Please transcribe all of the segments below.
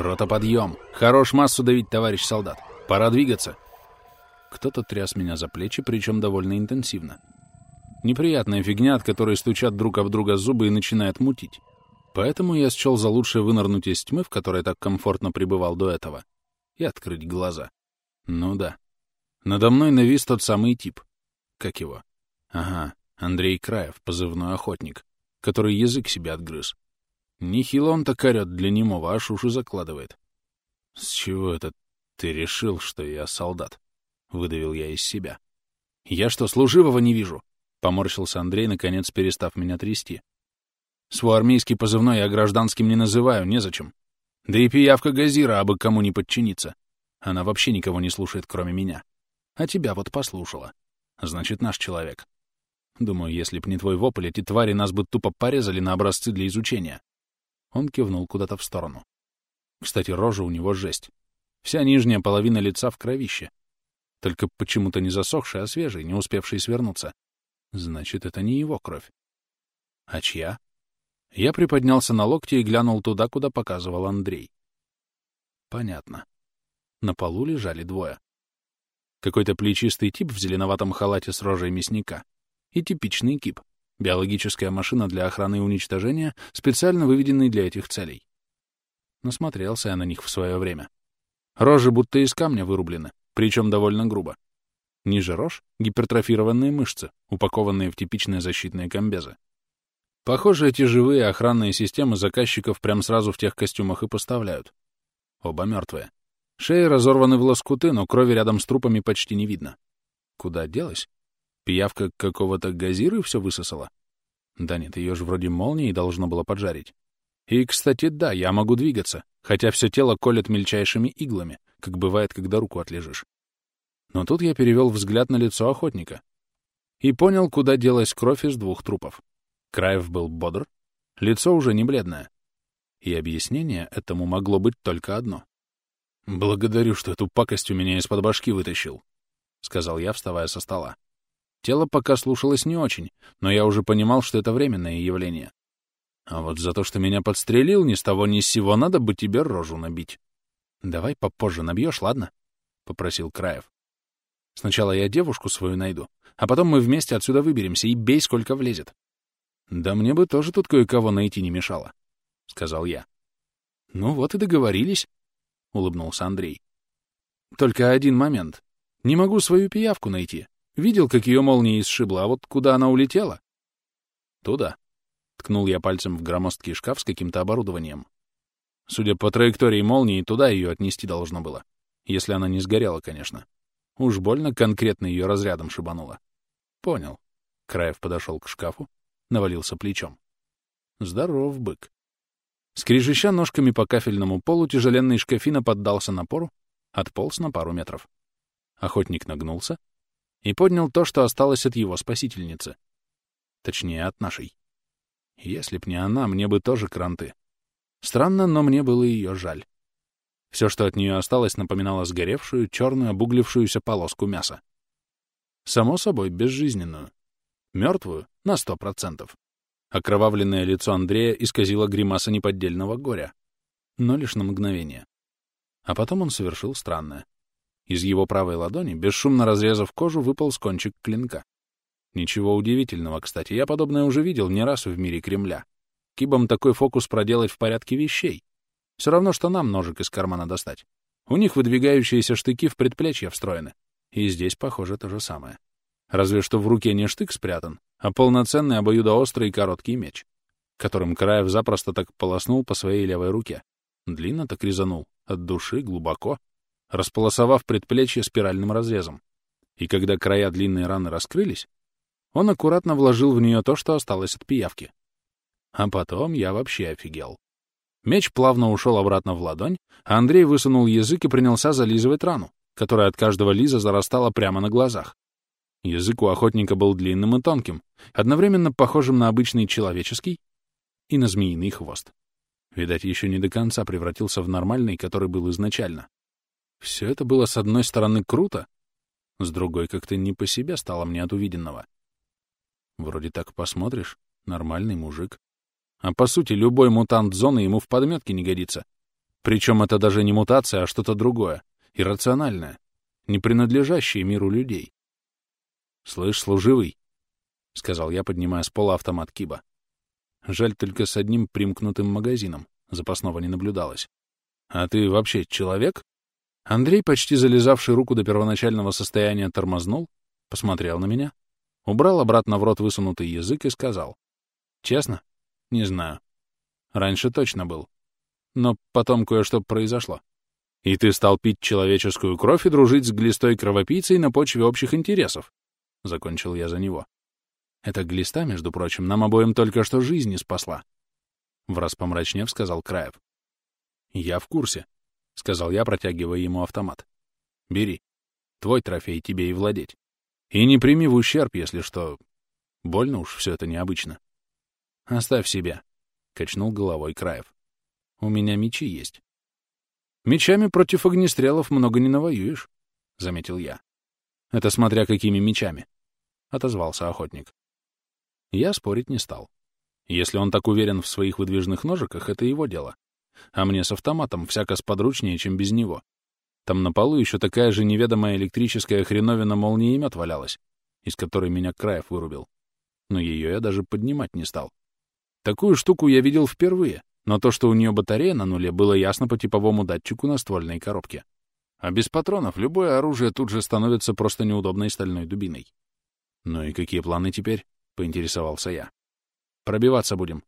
«Рота, подъем! Хорош массу давить, товарищ солдат! Пора двигаться!» Кто-то тряс меня за плечи, причем довольно интенсивно. Неприятная фигня, от которой стучат друг об друга зубы и начинает мутить. Поэтому я счел за лучшее вынырнуть из тьмы, в которой так комфортно пребывал до этого, и открыть глаза. Ну да. Надо мной навис тот самый тип. Как его? Ага, Андрей Краев, позывной охотник, который язык себе отгрыз. Нехило он так орёт для немого, аж уши закладывает. С чего это ты решил, что я солдат? Выдавил я из себя. Я что, служивого не вижу? Поморщился Андрей, наконец перестав меня трясти. Свой армейский позывной я гражданским не называю, незачем. Да и пиявка Газира, абы кому не подчиниться. Она вообще никого не слушает, кроме меня. А тебя вот послушала. Значит, наш человек. Думаю, если б не твой вопль, эти твари нас бы тупо порезали на образцы для изучения. Он кивнул куда-то в сторону. Кстати, рожа у него жесть. Вся нижняя половина лица в кровище. Только почему-то не засохшая, а свежая, не успевшая свернуться. Значит, это не его кровь. А чья? Я приподнялся на локте и глянул туда, куда показывал Андрей. Понятно. На полу лежали двое. Какой-то плечистый тип в зеленоватом халате с рожей мясника и типичный кип, биологическая машина для охраны и уничтожения, специально выведенный для этих целей. Насмотрелся я на них в свое время. Рожи будто из камня вырублены, причем довольно грубо. Ниже рож — гипертрофированные мышцы, упакованные в типичные защитные комбезы. Похоже, эти живые охранные системы заказчиков прям сразу в тех костюмах и поставляют. Оба мертвые. Шеи разорваны в лоскуты, но крови рядом с трупами почти не видно. Куда делась? Пиявка какого-то газира все высосала? Да нет, ее же вроде молнией должно было поджарить. И, кстати, да, я могу двигаться, хотя все тело колет мельчайшими иглами, как бывает, когда руку отлежишь. Но тут я перевел взгляд на лицо охотника и понял, куда делась кровь из двух трупов. Краев был бодр, лицо уже не бледное. И объяснение этому могло быть только одно. «Благодарю, что эту пакость у меня из-под башки вытащил», — сказал я, вставая со стола. Тело пока слушалось не очень, но я уже понимал, что это временное явление. А вот за то, что меня подстрелил, ни с того ни с сего надо бы тебе рожу набить. «Давай попозже набьешь, ладно?» — попросил Краев. «Сначала я девушку свою найду, а потом мы вместе отсюда выберемся и бей, сколько влезет. «Да мне бы тоже тут кое-кого найти не мешало», — сказал я. «Ну вот и договорились», — улыбнулся Андрей. «Только один момент. Не могу свою пиявку найти. Видел, как ее молния исшибла, а вот куда она улетела?» «Туда», — ткнул я пальцем в громоздкий шкаф с каким-то оборудованием. Судя по траектории молнии, туда ее отнести должно было. Если она не сгорела, конечно. Уж больно конкретно ее разрядом шибануло. Понял. Краев подошел к шкафу, навалился плечом. Здоров бык. Скрежеща ножками по кафельному полу, тяжеленный шкафина поддался напору, отполз на пару метров. Охотник нагнулся и поднял то, что осталось от его спасительницы. Точнее, от нашей. Если б не она, мне бы тоже кранты. Странно, но мне было ее жаль. Все, что от нее осталось, напоминало сгоревшую, черную, обуглившуюся полоску мяса. Само собой, безжизненную. Мертвую на сто процентов. Окровавленное лицо Андрея исказило гримаса неподдельного горя. Но лишь на мгновение. А потом он совершил странное. Из его правой ладони, бесшумно разрезав кожу, выпал кончик клинка. Ничего удивительного, кстати, я подобное уже видел не раз в мире Кремля. Кибам такой фокус проделать в порядке вещей. Все равно, что нам ножик из кармана достать. У них выдвигающиеся штыки в предплечья встроены. И здесь, похоже, то же самое. Разве что в руке не штык спрятан, а полноценный обоюдоострый короткий меч, которым Краев запросто так полоснул по своей левой руке. Длинно так резанул, от души, глубоко, располосовав предплечье спиральным разрезом. И когда края длинной раны раскрылись, он аккуратно вложил в нее то, что осталось от пиявки. А потом я вообще офигел. Меч плавно ушел обратно в ладонь, а Андрей высунул язык и принялся зализывать рану, которая от каждого лиза зарастала прямо на глазах. Язык у охотника был длинным и тонким, одновременно похожим на обычный человеческий и на змеиный хвост. Видать, еще не до конца превратился в нормальный, который был изначально. Все это было с одной стороны круто, с другой как-то не по себе стало мне от увиденного. Вроде так посмотришь, нормальный мужик. А по сути, любой мутант зоны ему в подметке не годится. Причем это даже не мутация, а что-то другое, иррациональное, не принадлежащее миру людей. «Слышь, служивый», — сказал я, поднимая с пола автомат Киба. Жаль только с одним примкнутым магазином, запасного не наблюдалось. «А ты вообще человек?» Андрей, почти залезавший руку до первоначального состояния, тормознул, посмотрел на меня, убрал обратно в рот высунутый язык и сказал. «Честно? Не знаю. Раньше точно был. Но потом кое-что произошло. И ты стал пить человеческую кровь и дружить с глистой кровопийцей на почве общих интересов. Закончил я за него. Эта глиста, между прочим, нам обоим только что жизни спасла. Враз помрачнев, сказал Краев. Я в курсе, сказал я, протягивая ему автомат. Бери. Твой трофей тебе и владеть. И не прими в ущерб, если что. Больно уж все это необычно. Оставь себе, качнул головой Краев. У меня мечи есть. Мечами против огнестрелов много не навоюешь, заметил я. Это смотря какими мечами, отозвался охотник. Я спорить не стал. Если он так уверен в своих выдвижных ножиках, это его дело. А мне с автоматом всяко сподручнее, чем без него. Там на полу еще такая же неведомая электрическая хреновина молниемет валялась, из которой меня Краев вырубил. Но ее я даже поднимать не стал. Такую штуку я видел впервые, но то, что у нее батарея на нуле, было ясно по типовому датчику на ствольной коробке. А без патронов любое оружие тут же становится просто неудобной стальной дубиной. Ну и какие планы теперь? — поинтересовался я. «Пробиваться будем.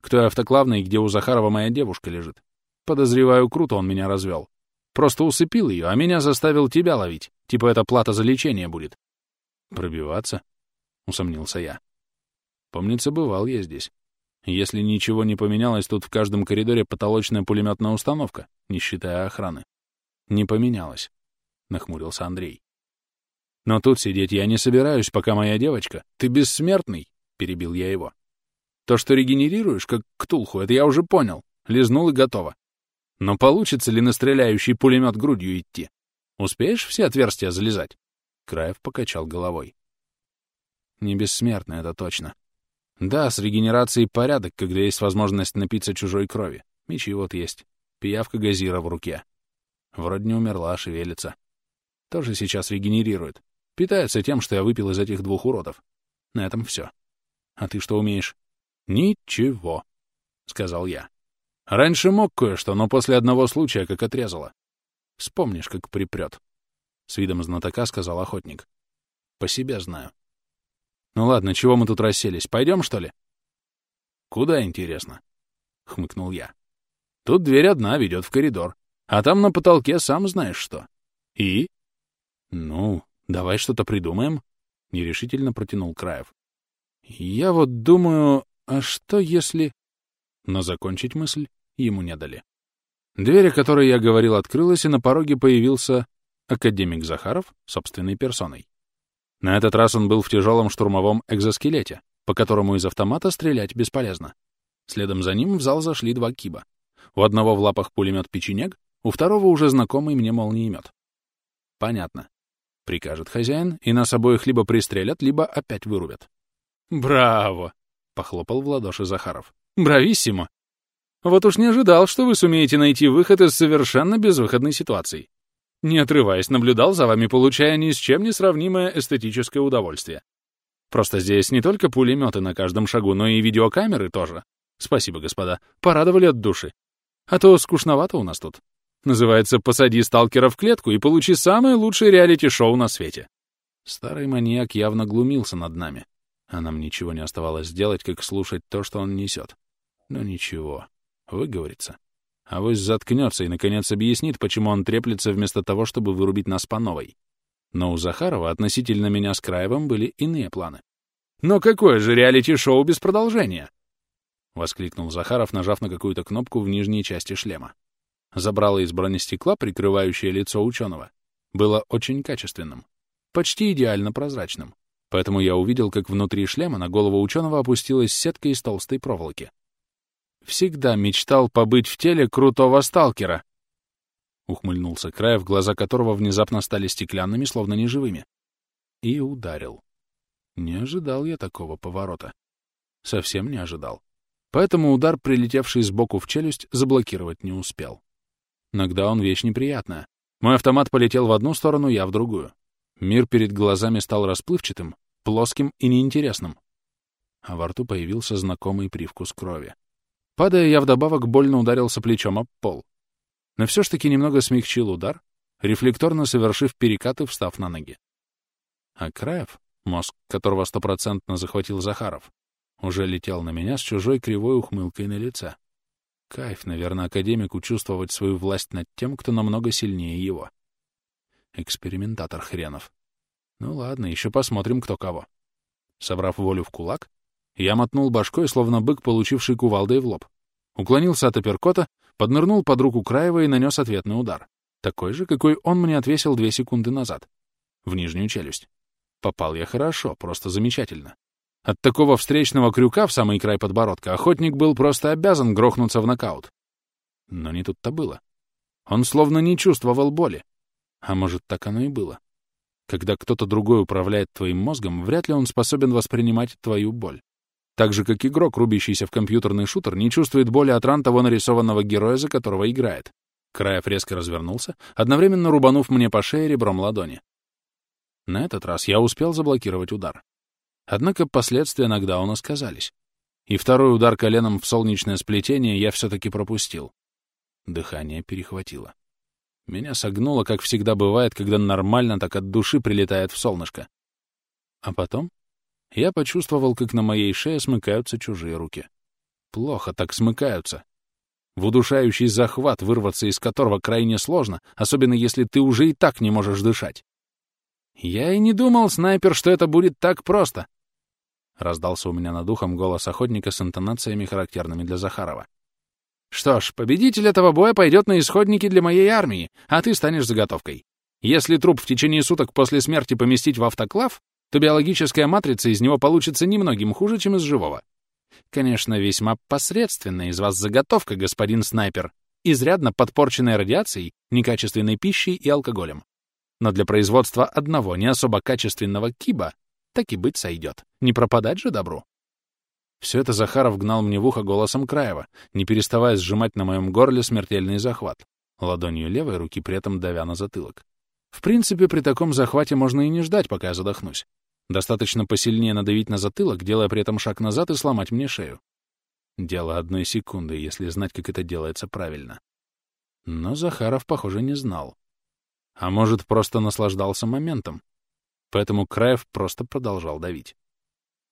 Кто автоклавный и где у Захарова моя девушка лежит? Подозреваю, круто он меня развел. Просто усыпил ее, а меня заставил тебя ловить. Типа это плата за лечение будет». «Пробиваться?» — усомнился я. «Помнится, бывал я здесь. Если ничего не поменялось, тут в каждом коридоре потолочная пулеметная установка, не считая охраны». «Не поменялось», — нахмурился Андрей. Но тут сидеть я не собираюсь, пока моя девочка. Ты бессмертный, — перебил я его. То, что регенерируешь, как ктулху, это я уже понял. Лизнул и готово. Но получится ли на стреляющий пулемет грудью идти? Успеешь все отверстия залезать? Краев покачал головой. Не бессмертный, это точно. Да, с регенерацией порядок, когда есть возможность напиться чужой крови. Мечи вот есть. Пиявка газира в руке. Вроде не умерла, шевелится. Тоже сейчас регенерирует. Питается тем, что я выпил из этих двух уродов. На этом все. А ты что умеешь? Ничего, — сказал я. Раньше мог кое-что, но после одного случая как отрезало. Вспомнишь, как припрет. С видом знатока сказал охотник. По себе знаю. Ну ладно, чего мы тут расселись? Пойдем, что ли? Куда, интересно? — хмыкнул я. Тут дверь одна ведет в коридор, а там на потолке сам знаешь что. И? Ну, «Давай что-то придумаем», — нерешительно протянул Краев. «Я вот думаю, а что если...» Но закончить мысль ему не дали. Дверь, о которой я говорил, открылась, и на пороге появился академик Захаров собственной персоной. На этот раз он был в тяжелом штурмовом экзоскелете, по которому из автомата стрелять бесполезно. Следом за ним в зал зашли два киба. У одного в лапах пулемет печенег, у второго уже знакомый мне молниемет. Понятно. Прикажет хозяин, и нас обоих либо пристрелят, либо опять вырубят. «Браво!» — похлопал в ладоши Захаров. «Брависсимо! Вот уж не ожидал, что вы сумеете найти выход из совершенно безвыходной ситуации. Не отрываясь, наблюдал за вами, получая ни с чем не сравнимое эстетическое удовольствие. Просто здесь не только пулеметы на каждом шагу, но и видеокамеры тоже. Спасибо, господа, порадовали от души. А то скучновато у нас тут. Называется «Посади сталкера в клетку и получи самое лучшее реалити-шоу на свете». Старый маньяк явно глумился над нами, а нам ничего не оставалось сделать, как слушать то, что он несет. Но ничего, выговорится. А вось заткнется и, наконец, объяснит, почему он треплется вместо того, чтобы вырубить нас по новой. Но у Захарова относительно меня с Краевым были иные планы. «Но какое же реалити-шоу без продолжения?» — воскликнул Захаров, нажав на какую-то кнопку в нижней части шлема. Забрало из бронестекла, прикрывающее лицо ученого, было очень качественным, почти идеально прозрачным. Поэтому я увидел, как внутри шлема на голову ученого опустилась сетка из толстой проволоки. «Всегда мечтал побыть в теле крутого сталкера», — ухмыльнулся Краев, глаза которого внезапно стали стеклянными, словно неживыми. И ударил. Не ожидал я такого поворота. Совсем не ожидал. Поэтому удар, прилетевший сбоку в челюсть, заблокировать не успел. Иногда он вещь неприятная. Мой автомат полетел в одну сторону, я в другую. Мир перед глазами стал расплывчатым, плоским и неинтересным. А во рту появился знакомый привкус крови. Падая, я вдобавок больно ударился плечом об пол. Но все ж таки немного смягчил удар, рефлекторно совершив перекат и встав на ноги. А Краев, мозг которого стопроцентно захватил Захаров, уже летел на меня с чужой кривой ухмылкой на лице. Кайф, наверное, академику чувствовать свою власть над тем, кто намного сильнее его. Экспериментатор хренов. Ну ладно, еще посмотрим, кто кого. Собрав волю в кулак, я мотнул башкой, словно бык, получивший кувалдой в лоб. Уклонился от апперкота, поднырнул под руку Краева и нанес ответный удар. Такой же, какой он мне отвесил две секунды назад. В нижнюю челюсть. Попал я хорошо, просто замечательно. От такого встречного крюка в самый край подбородка охотник был просто обязан грохнуться в нокаут. Но не тут-то было. Он словно не чувствовал боли. А может, так оно и было. Когда кто-то другой управляет твоим мозгом, вряд ли он способен воспринимать твою боль. Так же, как игрок, рубящийся в компьютерный шутер, не чувствует боли от ран того нарисованного героя, за которого играет. Краев резко развернулся, одновременно рубанув мне по шее ребром ладони. На этот раз я успел заблокировать удар. Однако последствия нокдауна сказались. И второй удар коленом в солнечное сплетение я все-таки пропустил. Дыхание перехватило. Меня согнуло, как всегда бывает, когда нормально так от души прилетает в солнышко. А потом я почувствовал, как на моей шее смыкаются чужие руки. Плохо так смыкаются. В удушающий захват, вырваться из которого крайне сложно, особенно если ты уже и так не можешь дышать. Я и не думал, снайпер, что это будет так просто. Раздался у меня над ухом голос охотника с интонациями, характерными для Захарова. «Что ж, победитель этого боя пойдет на исходники для моей армии, а ты станешь заготовкой. Если труп в течение суток после смерти поместить в автоклав, то биологическая матрица из него получится немногим хуже, чем из живого. Конечно, весьма посредственная из вас заготовка, господин снайпер, изрядно подпорченная радиацией, некачественной пищей и алкоголем. Но для производства одного не особо качественного киба так и быть сойдет. Не пропадать же добру. Все это Захаров гнал мне в ухо голосом Краева, не переставая сжимать на моем горле смертельный захват, ладонью левой руки при этом давя на затылок. В принципе, при таком захвате можно и не ждать, пока я задохнусь. Достаточно посильнее надавить на затылок, делая при этом шаг назад и сломать мне шею. Дело одной секунды, если знать, как это делается правильно. Но Захаров, похоже, не знал. А может, просто наслаждался моментом, поэтому Краев просто продолжал давить.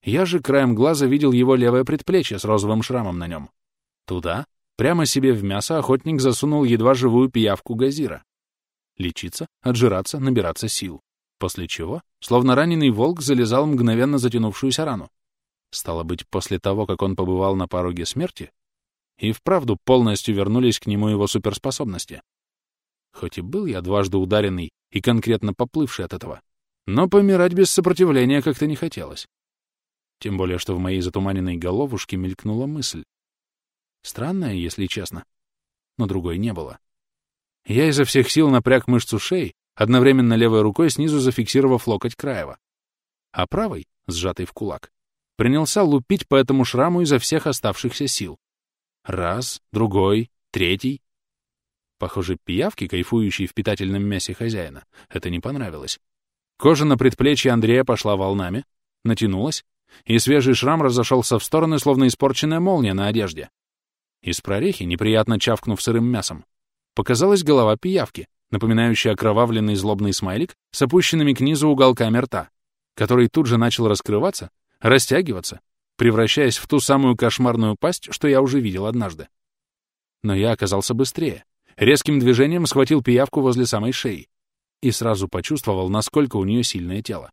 Я же краем глаза видел его левое предплечье с розовым шрамом на нем. Туда, прямо себе в мясо, охотник засунул едва живую пиявку газира. Лечиться, отжираться, набираться сил. После чего, словно раненый волк, залезал мгновенно затянувшуюся рану. Стало быть, после того, как он побывал на пороге смерти, и вправду полностью вернулись к нему его суперспособности. Хоть и был я дважды ударенный и конкретно поплывший от этого, но помирать без сопротивления как-то не хотелось. Тем более, что в моей затуманенной головушке мелькнула мысль. Странная, если честно, но другой не было. Я изо всех сил напряг мышцу шеи, одновременно левой рукой снизу зафиксировав локоть Краева, а правой, сжатый в кулак, принялся лупить по этому шраму изо всех оставшихся сил. Раз, другой, третий. Похоже, пиявки, кайфующие в питательном мясе хозяина, это не понравилось. Кожа на предплечье Андрея пошла волнами, натянулась, и свежий шрам разошелся в стороны, словно испорченная молния на одежде. Из прорехи, неприятно чавкнув сырым мясом, показалась голова пиявки, напоминающая окровавленный злобный смайлик с опущенными к низу уголками рта, который тут же начал раскрываться, растягиваться, превращаясь в ту самую кошмарную пасть, что я уже видел однажды. Но я оказался быстрее. Резким движением схватил пиявку возле самой шеи, и сразу почувствовал, насколько у нее сильное тело.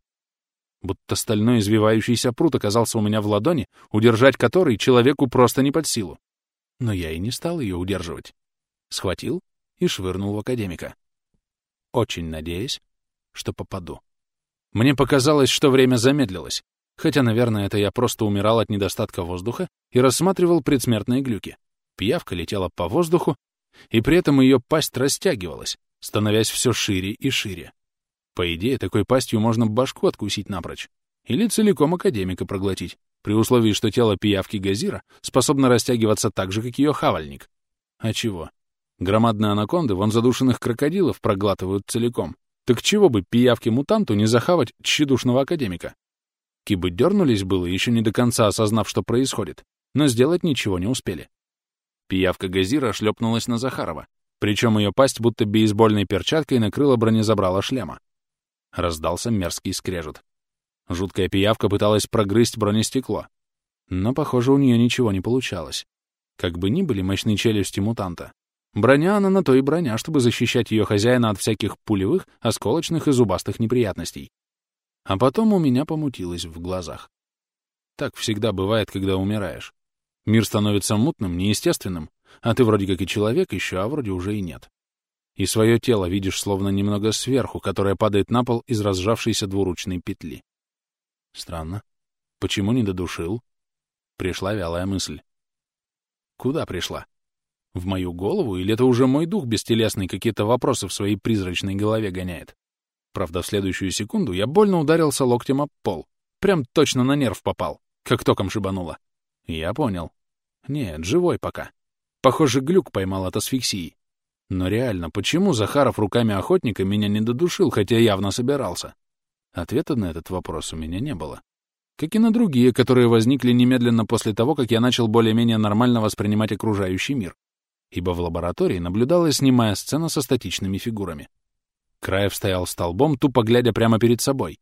Будто стальной извивающийся прут оказался у меня в ладони, удержать который человеку просто не под силу. Но я и не стал ее удерживать. Схватил и швырнул в академика. Очень надеясь, что попаду. Мне показалось, что время замедлилось, хотя, наверное, это я просто умирал от недостатка воздуха и рассматривал предсмертные глюки. Пиявка летела по воздуху, и при этом ее пасть растягивалась, становясь все шире и шире. По идее, такой пастью можно башку откусить напрочь. Или целиком академика проглотить, при условии, что тело пиявки Газира способно растягиваться так же, как ее хавальник. А чего? Громадные анаконды вон задушенных крокодилов проглатывают целиком. Так чего бы пиявке-мутанту не захавать тщедушного академика? Кибы дернулись было, еще не до конца осознав, что происходит, но сделать ничего не успели. Пиявка Газира шлепнулась на Захарова, причем ее пасть будто бейсбольной перчаткой накрыла бронезабрала шлема. Раздался мерзкий скрежет. Жуткая пиявка пыталась прогрызть бронестекло, но, похоже, у нее ничего не получалось. Как бы ни были мощные челюсти мутанта, броня она на то и броня, чтобы защищать ее хозяина от всяких пулевых, осколочных и зубастых неприятностей. А потом у меня помутилось в глазах. Так всегда бывает, когда умираешь. Мир становится мутным, неестественным, а ты вроде как и человек еще, а вроде уже и нет. И свое тело видишь словно немного сверху, которое падает на пол из разжавшейся двуручной петли. Странно. Почему не додушил? Пришла вялая мысль. Куда пришла? В мою голову, или это уже мой дух бестелесный какие-то вопросы в своей призрачной голове гоняет? Правда, в следующую секунду я больно ударился локтем об пол. Прям точно на нерв попал, как током шибануло. Я понял. Нет, живой пока. Похоже, глюк поймал от асфиксии. Но реально, почему Захаров руками охотника меня не додушил, хотя явно собирался? Ответа на этот вопрос у меня не было. Как и на другие, которые возникли немедленно после того, как я начал более-менее нормально воспринимать окружающий мир. Ибо в лаборатории наблюдалась снимая сцена со статичными фигурами. Краев стоял столбом, тупо глядя прямо перед собой.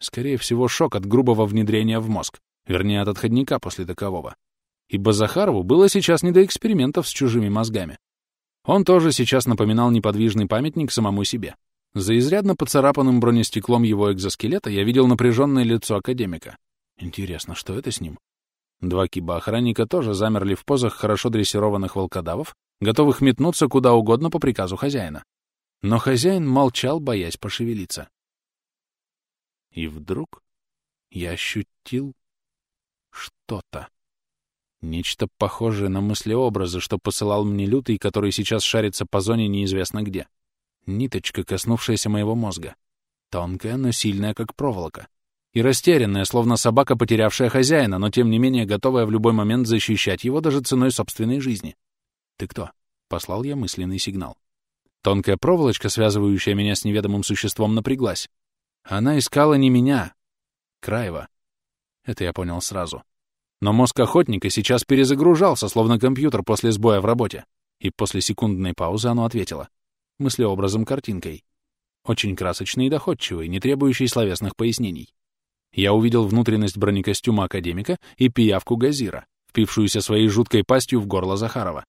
Скорее всего, шок от грубого внедрения в мозг, вернее, от отходника после такового. Ибо Захарову было сейчас не до экспериментов с чужими мозгами. Он тоже сейчас напоминал неподвижный памятник самому себе. За изрядно поцарапанным бронестеклом его экзоскелета я видел напряженное лицо академика. Интересно, что это с ним? Два киба-охранника тоже замерли в позах хорошо дрессированных волкодавов, готовых метнуться куда угодно по приказу хозяина. Но хозяин молчал, боясь пошевелиться. И вдруг я ощутил что-то. Нечто похожее на мыслеобразы, что посылал мне лютый, который сейчас шарится по зоне неизвестно где. Ниточка, коснувшаяся моего мозга. Тонкая, но сильная, как проволока. И растерянная, словно собака, потерявшая хозяина, но тем не менее готовая в любой момент защищать его даже ценой собственной жизни. «Ты кто?» — послал я мысленный сигнал. Тонкая проволочка, связывающая меня с неведомым существом, напряглась. Она искала не меня, Краева. Это я понял сразу. Но мозг охотника сейчас перезагружался, словно компьютер после сбоя в работе. И после секундной паузы оно ответило. Мыслеобразом картинкой. Очень красочный и доходчивый, не требующий словесных пояснений. Я увидел внутренность бронекостюма академика и пиявку Газира, впившуюся своей жуткой пастью в горло Захарова.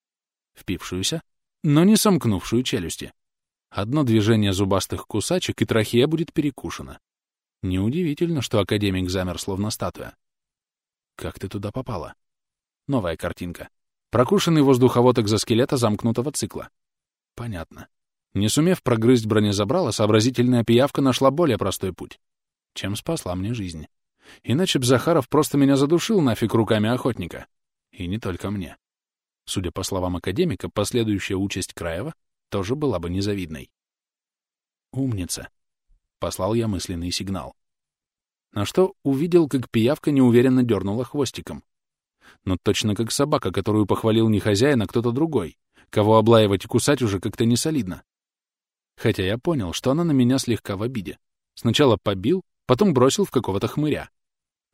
Впившуюся, но не сомкнувшую челюсти. Одно движение зубастых кусачек, и трахея будет перекушена. Неудивительно, что академик замер, словно статуя. Как ты туда попала? Новая картинка. Прокушенный воздуховод экзоскелета замкнутого цикла. Понятно. Не сумев прогрызть бронезабрала, сообразительная пиявка нашла более простой путь, чем спасла мне жизнь. Иначе б Захаров просто меня задушил нафиг руками охотника. И не только мне. Судя по словам академика, последующая участь Краева тоже была бы незавидной. «Умница!» — послал я мысленный сигнал. На что увидел, как пиявка неуверенно дернула хвостиком. Но точно как собака, которую похвалил не хозяин, а кто-то другой, кого облаивать и кусать уже как-то не солидно. Хотя я понял, что она на меня слегка в обиде. Сначала побил, потом бросил в какого-то хмыря.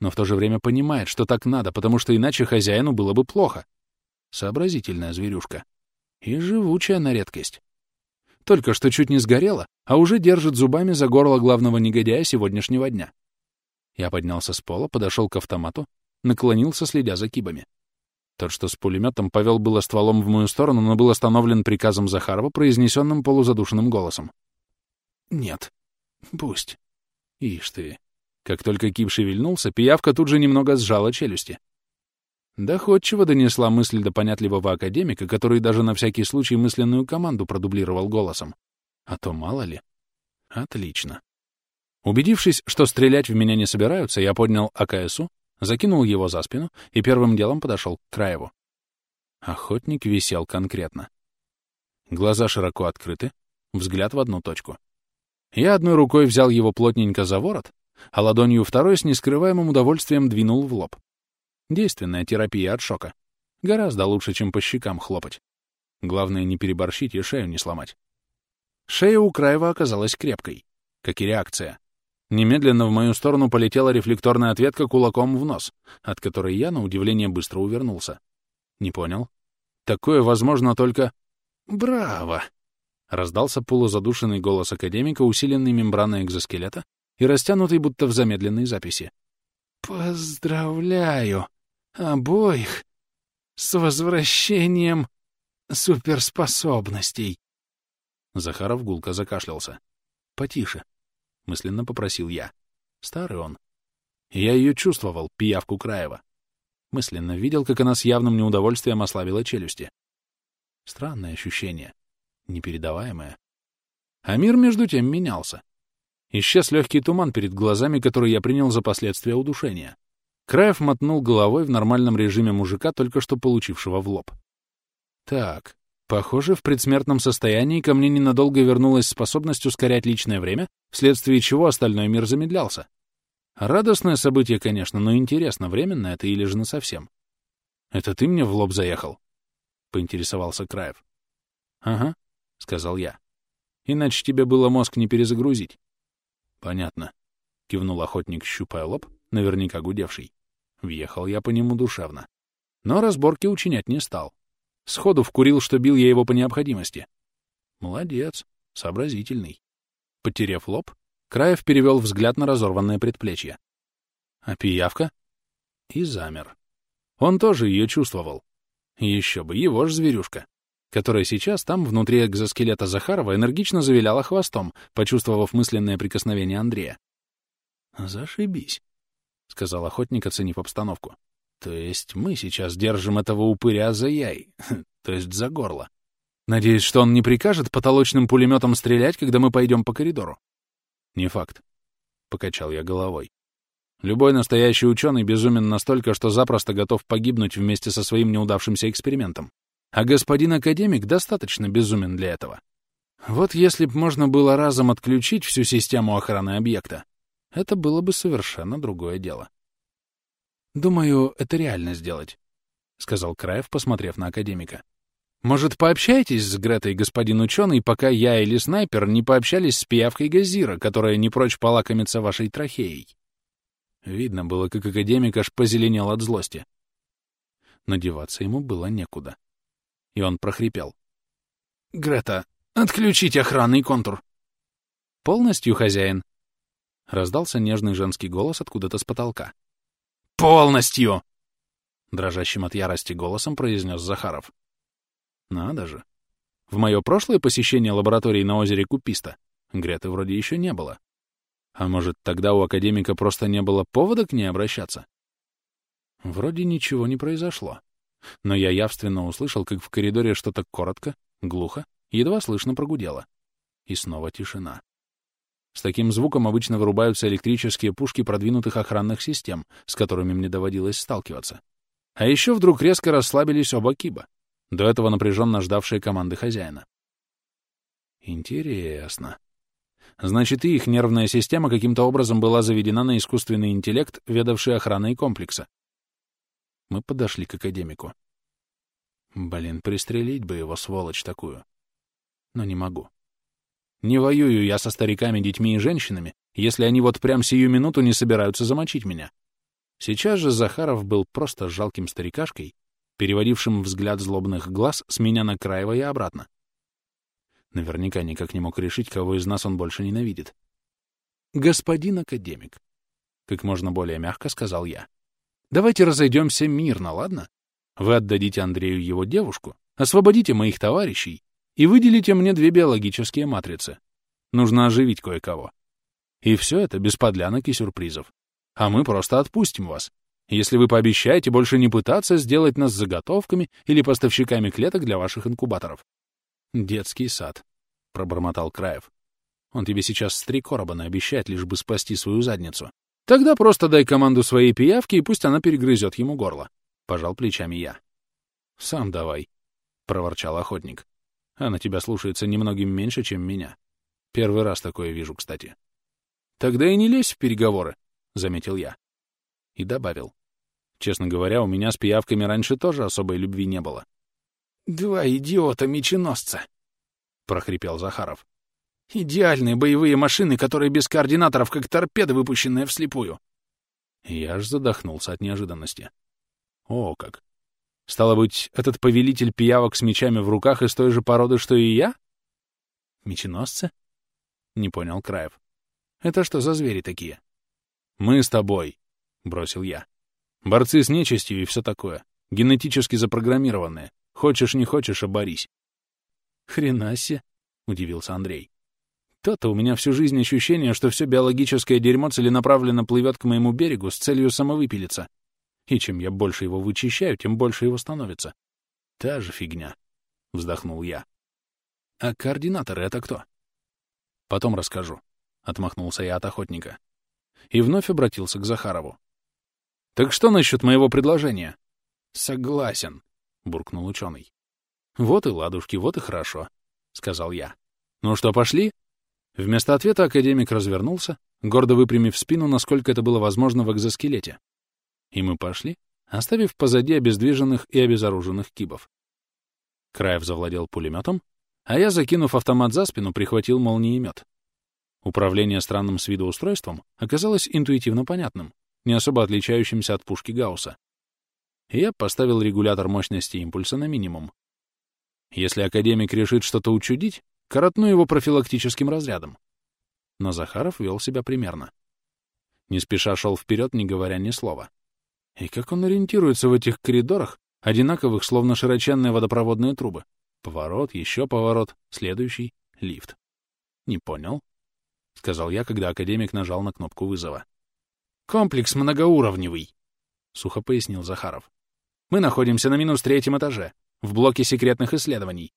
Но в то же время понимает, что так надо, потому что иначе хозяину было бы плохо. Сообразительная зверюшка. И живучая на редкость. Только что чуть не сгорела, а уже держит зубами за горло главного негодяя сегодняшнего дня. Я поднялся с пола, подошел к автомату, наклонился, следя за кибами. Тот, что с пулеметом, повел было стволом в мою сторону, но был остановлен приказом Захарова, произнесенным полузадушенным голосом. «Нет. Пусть. Ишь ты». Как только кип шевельнулся, пиявка тут же немного сжала челюсти. Доходчиво донесла мысль до понятливого академика, который даже на всякий случай мысленную команду продублировал голосом. А то мало ли. Отлично. Убедившись, что стрелять в меня не собираются, я поднял АКСу, закинул его за спину и первым делом подошел к Краеву. Охотник висел конкретно. Глаза широко открыты, взгляд в одну точку. Я одной рукой взял его плотненько за ворот, а ладонью второй с нескрываемым удовольствием двинул в лоб. Действенная терапия от шока. Гораздо лучше, чем по щекам хлопать. Главное, не переборщить и шею не сломать. Шея у Краева оказалась крепкой, как и реакция. Немедленно в мою сторону полетела рефлекторная ответка кулаком в нос, от которой я, на удивление, быстро увернулся. Не понял? Такое возможно только... «Браво!» — раздался полузадушенный голос академика, усиленный мембраной экзоскелета и растянутый будто в замедленной записи. «Поздравляю обоих с возвращением суперспособностей!» Захаров гулко закашлялся. «Потише», — мысленно попросил я. Старый он. Я ее чувствовал, пиявку Краева. Мысленно видел, как она с явным неудовольствием ослабила челюсти. Странное ощущение. Непередаваемое. А мир, между тем, менялся. Исчез легкий туман перед глазами, который я принял за последствия удушения. Краев мотнул головой в нормальном режиме мужика, только что получившего в лоб. Так, Похоже, в предсмертном состоянии ко мне ненадолго вернулась способность ускорять личное время, вследствие чего остальной мир замедлялся. Радостное событие, конечно, но интересно, временно это или же насовсем. «Это ты мне в лоб заехал?» — поинтересовался Краев. «Ага», — сказал я. «Иначе тебе было мозг не перезагрузить». «Понятно», — кивнул охотник, щупая лоб, наверняка гудевший. Въехал я по нему душевно. Но разборки учинять не стал. Сходу вкурил, что бил я его по необходимости. Молодец, сообразительный. Потерев лоб, Краев перевел взгляд на разорванное предплечье. А пиявка? И замер. Он тоже ее чувствовал. Еще бы, его ж зверюшка, которая сейчас там, внутри экзоскелета Захарова, энергично завиляла хвостом, почувствовав мысленное прикосновение Андрея. «Зашибись», — сказал охотник, оценив обстановку. То есть мы сейчас держим этого упыря за яй, то есть за горло. Надеюсь, что он не прикажет потолочным пулеметом стрелять, когда мы пойдем по коридору. Не факт. Покачал я головой. Любой настоящий ученый безумен настолько, что запросто готов погибнуть вместе со своим неудавшимся экспериментом. А господин академик достаточно безумен для этого. Вот если б можно было разом отключить всю систему охраны объекта, это было бы совершенно другое дело. «Думаю, это реально сделать», — сказал Краев, посмотрев на академика. «Может, пообщайтесь с Гретой, господин ученый, пока я или снайпер не пообщались с пиявкой Газира, которая не прочь полакомиться вашей трахеей?» Видно было, как академик аж позеленел от злости. Надеваться ему было некуда. И он прохрипел. «Грета, отключить охранный контур!» «Полностью, хозяин?» Раздался нежный женский голос откуда-то с потолка. «Полностью!» Дрожащим от ярости голосом произнес Захаров. «Надо же. В мое прошлое посещение лаборатории на озере Куписта Греты вроде еще не было. А может, тогда у академика просто не было повода к ней обращаться? Вроде ничего не произошло. Но я явственно услышал, как в коридоре что-то коротко, глухо, едва слышно прогудело. И снова тишина. С таким звуком обычно вырубаются электрические пушки продвинутых охранных систем, с которыми мне доводилось сталкиваться. А еще вдруг резко расслабились оба киба, до этого напряженно ждавшие команды хозяина. Интересно. Значит, и их нервная система каким-то образом была заведена на искусственный интеллект, ведавший охраной комплекса. Мы подошли к академику. Блин, пристрелить бы его, сволочь такую. Но не могу. Не воюю я со стариками, детьми и женщинами, если они вот прям сию минуту не собираются замочить меня. Сейчас же Захаров был просто жалким старикашкой, переводившим взгляд злобных глаз с меня на Краева и обратно. Наверняка никак не мог решить, кого из нас он больше ненавидит. «Господин академик», — как можно более мягко сказал я, — «давайте разойдемся мирно, ладно? Вы отдадите Андрею его девушку, освободите моих товарищей, и выделите мне две биологические матрицы. Нужно оживить кое-кого. И все это без подлянок и сюрпризов. А мы просто отпустим вас, если вы пообещаете больше не пытаться сделать нас заготовками или поставщиками клеток для ваших инкубаторов. «Детский сад», — пробормотал Краев. «Он тебе сейчас с три короба наобещает, лишь бы спасти свою задницу. Тогда просто дай команду своей пиявке, и пусть она перегрызет ему горло», — пожал плечами я. «Сам давай», — проворчал охотник. Она тебя слушается немногим меньше, чем меня. Первый раз такое вижу, кстати. Тогда и не лезь в переговоры, — заметил я. И добавил. Честно говоря, у меня с пиявками раньше тоже особой любви не было. «Два идиота-меченосца!» — прохрипел Захаров. «Идеальные боевые машины, которые без координаторов, как торпеды, выпущенные вслепую!» Я аж задохнулся от неожиданности. О, как! Стало быть, этот повелитель пиявок с мечами в руках из той же породы, что и я? Меченосцы? Не понял Краев. Это что за звери такие? Мы с тобой, бросил я. Борцы с нечистью и все такое. Генетически запрограммированные. Хочешь, не хочешь, оборись. Себе, удивился Андрей. То-то у меня всю жизнь ощущение, что все биологическое дерьмо целенаправленно плывет к моему берегу с целью самовыпилиться. И чем я больше его вычищаю, тем больше его становится. Та же фигня, — вздохнул я. А координаторы — это кто? Потом расскажу, — отмахнулся я от охотника. И вновь обратился к Захарову. Так что насчет моего предложения? Согласен, — буркнул ученый. Вот и ладушки, вот и хорошо, — сказал я. Ну что, пошли? Вместо ответа академик развернулся, гордо выпрямив спину, насколько это было возможно в экзоскелете. И мы пошли, оставив позади обездвиженных и обезоруженных кибов. Краев завладел пулеметом, а я, закинув автомат за спину, прихватил молниемет. Управление странным с виду устройством оказалось интуитивно понятным, не особо отличающимся от пушки Гаусса. И я поставил регулятор мощности импульса на минимум. Если академик решит что-то учудить, коротну его профилактическим разрядом. Но Захаров вел себя примерно. Не спеша шел вперед, не говоря ни слова. И как он ориентируется в этих коридорах, одинаковых, словно широченные водопроводные трубы? Поворот, еще поворот, следующий — лифт. Не понял, — сказал я, когда академик нажал на кнопку вызова. «Комплекс многоуровневый», — сухо пояснил Захаров. «Мы находимся на минус третьем этаже, в блоке секретных исследований.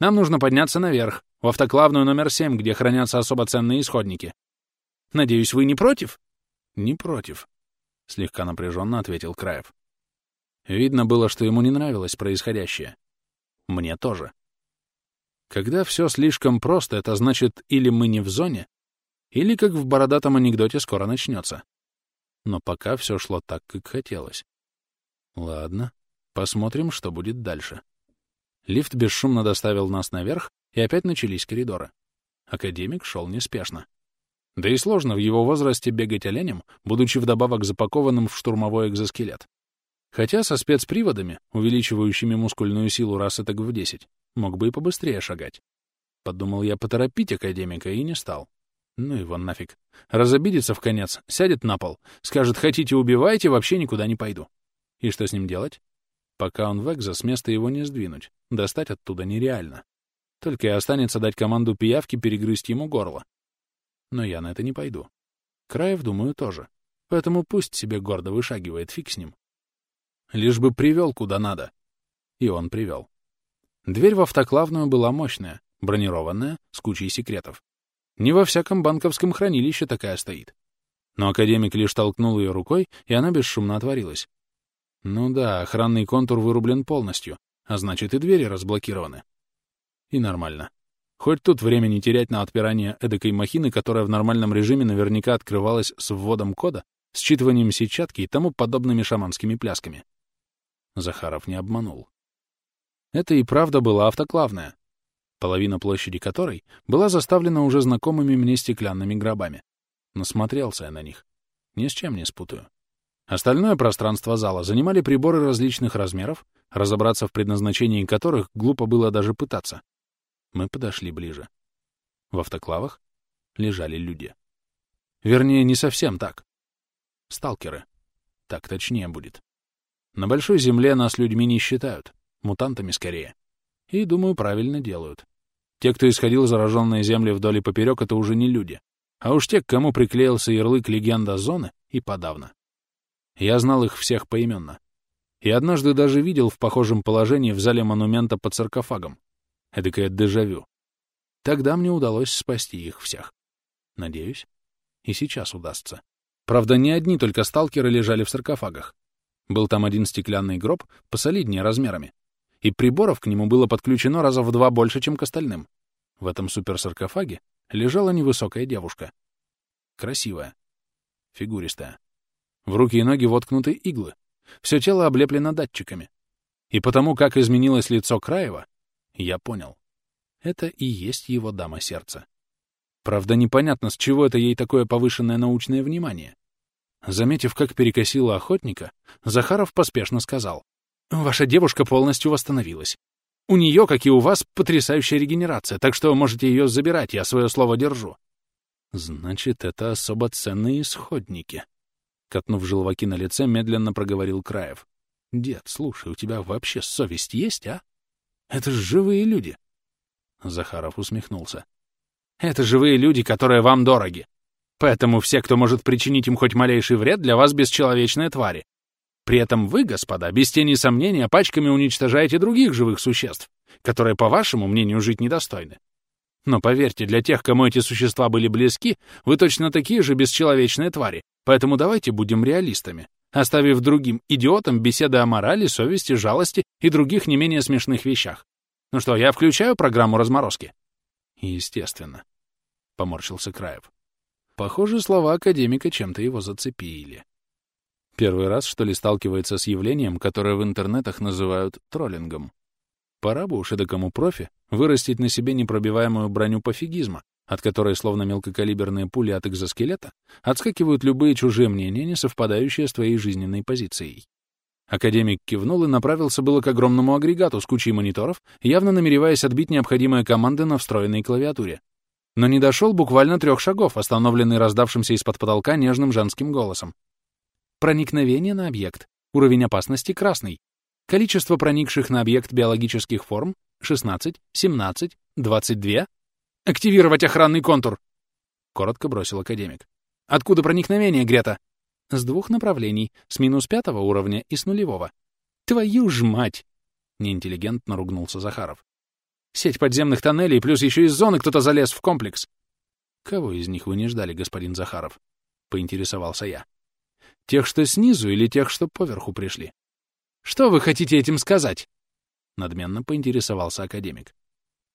Нам нужно подняться наверх, в автоклавную номер семь, где хранятся особо ценные исходники. Надеюсь, вы не против?» «Не против», — слегка напряженно ответил Краев. Видно было, что ему не нравилось происходящее. Мне тоже. Когда все слишком просто, это значит, или мы не в зоне, или, как в бородатом анекдоте, скоро начнется. Но пока все шло так, как хотелось. Ладно, посмотрим, что будет дальше. Лифт бесшумно доставил нас наверх, и опять начались коридоры. Академик шел неспешно. Да и сложно в его возрасте бегать оленем, будучи вдобавок запакованным в штурмовой экзоскелет. Хотя со спецприводами, увеличивающими мускульную силу раз так в десять, мог бы и побыстрее шагать. Подумал я поторопить академика и не стал. Ну его нафиг. Разобидится в конец, сядет на пол, скажет «хотите убивайте, вообще никуда не пойду». И что с ним делать? Пока он в экзо, с места его не сдвинуть. Достать оттуда нереально. Только и останется дать команду пиявки перегрызть ему горло но я на это не пойду. Краев, думаю, тоже. Поэтому пусть себе гордо вышагивает, фиг с ним. Лишь бы привел куда надо. И он привел. Дверь в автоклавную была мощная, бронированная, с кучей секретов. Не во всяком банковском хранилище такая стоит. Но академик лишь толкнул ее рукой, и она бесшумно отворилась. Ну да, охранный контур вырублен полностью, а значит и двери разблокированы. И нормально. Хоть тут времени терять на отпирание эдакой махины, которая в нормальном режиме наверняка открывалась с вводом кода, считыванием сетчатки и тому подобными шаманскими плясками. Захаров не обманул. Это и правда была автоклавная, половина площади которой была заставлена уже знакомыми мне стеклянными гробами. Насмотрелся я на них. Ни с чем не спутаю. Остальное пространство зала занимали приборы различных размеров, разобраться в предназначении которых глупо было даже пытаться. Мы подошли ближе. В автоклавах лежали люди. Вернее, не совсем так. Сталкеры. Так точнее будет. На Большой Земле нас людьми не считают, мутантами скорее. И, думаю, правильно делают. Те, кто исходил зараженные земли вдоль и поперек, это уже не люди. А уж те, к кому приклеился ярлык «Легенда зоны» и подавно. Я знал их всех поименно. И однажды даже видел в похожем положении в зале монумента под саркофагом. Эдакое дежавю. Тогда мне удалось спасти их всех. Надеюсь, и сейчас удастся. Правда, не одни только сталкеры лежали в саркофагах. Был там один стеклянный гроб, посолиднее размерами. И приборов к нему было подключено раза в два больше, чем к остальным. В этом суперсаркофаге лежала невысокая девушка. Красивая. Фигуристая. В руки и ноги воткнуты иглы. Все тело облеплено датчиками. И потому, как изменилось лицо Краева, я понял. Это и есть его дама сердца. Правда, непонятно, с чего это ей такое повышенное научное внимание. Заметив, как перекосило охотника, Захаров поспешно сказал. «Ваша девушка полностью восстановилась. У нее, как и у вас, потрясающая регенерация, так что можете ее забирать, я свое слово держу». «Значит, это особо ценные исходники», — катнув желваки на лице, медленно проговорил Краев. «Дед, слушай, у тебя вообще совесть есть, а? Это ж живые люди!» Захаров усмехнулся. Это живые люди, которые вам дороги. Поэтому все, кто может причинить им хоть малейший вред, для вас бесчеловечные твари. При этом вы, господа, без тени сомнения, пачками уничтожаете других живых существ, которые, по вашему мнению, жить недостойны. Но поверьте, для тех, кому эти существа были близки, вы точно такие же бесчеловечные твари, поэтому давайте будем реалистами, оставив другим идиотам беседы о морали, совести, жалости и других не менее смешных вещах. Ну что, я включаю программу разморозки? Естественно. Поморщился Краев. Похоже, слова академика чем-то его зацепили. Первый раз, что ли, сталкивается с явлением, которое в интернетах называют троллингом. Пора бы уж эдакому профи вырастить на себе непробиваемую броню пофигизма, от которой, словно мелкокалиберные пули от экзоскелета, отскакивают любые чужие мнения, не совпадающие с твоей жизненной позицией. Академик кивнул и направился было к огромному агрегату с кучей мониторов, явно намереваясь отбить необходимые команды на встроенной клавиатуре. Но не дошел буквально трех шагов, остановленный раздавшимся из-под потолка нежным женским голосом. Проникновение на объект. Уровень опасности красный. Количество проникших на объект биологических форм — 16, 17, 22. «Активировать охранный контур!» — коротко бросил академик. «Откуда проникновение, Грета?» С двух направлений, с минус пятого уровня и с нулевого. Твою ж мать! Неинтеллигентно ругнулся Захаров. Сеть подземных тоннелей, плюс еще из зоны кто-то залез в комплекс. Кого из них вы не ждали, господин Захаров? Поинтересовался я. Тех, что снизу, или тех, что поверху пришли? Что вы хотите этим сказать? Надменно поинтересовался академик.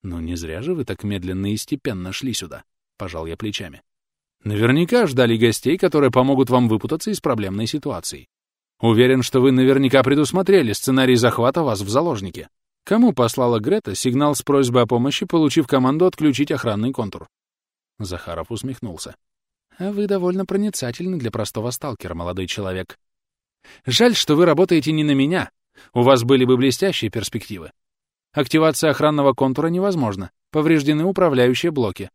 Ну не зря же вы так медленно и степенно шли сюда, пожал я плечами. Наверняка ждали гостей, которые помогут вам выпутаться из проблемной ситуации. Уверен, что вы наверняка предусмотрели сценарий захвата вас в заложники. Кому послала Грета сигнал с просьбой о помощи, получив команду отключить охранный контур? Захаров усмехнулся. А вы довольно проницательны для простого сталкера, молодой человек. Жаль, что вы работаете не на меня. У вас были бы блестящие перспективы. Активация охранного контура невозможна. Повреждены управляющие блоки.